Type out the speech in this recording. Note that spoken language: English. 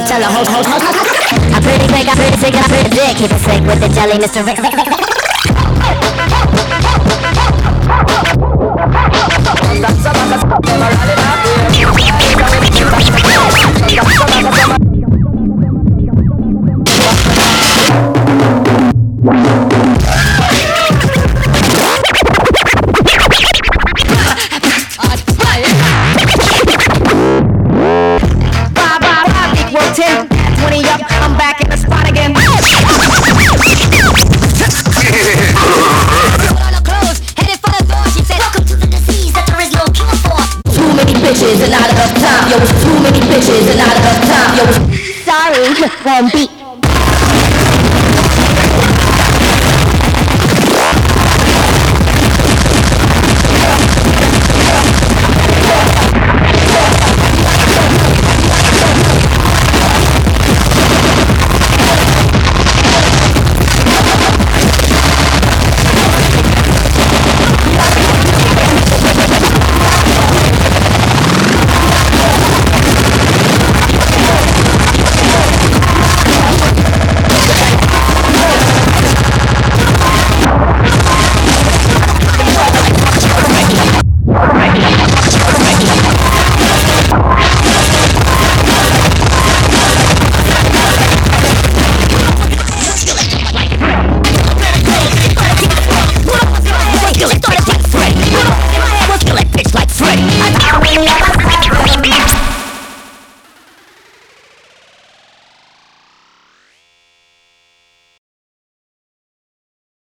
I'm pretty big, I'm pretty sick, I'm pretty big. Keep it sick with the jelly, Mr. Rick. wicked bitches and out of her time. Yo, sorry, won't.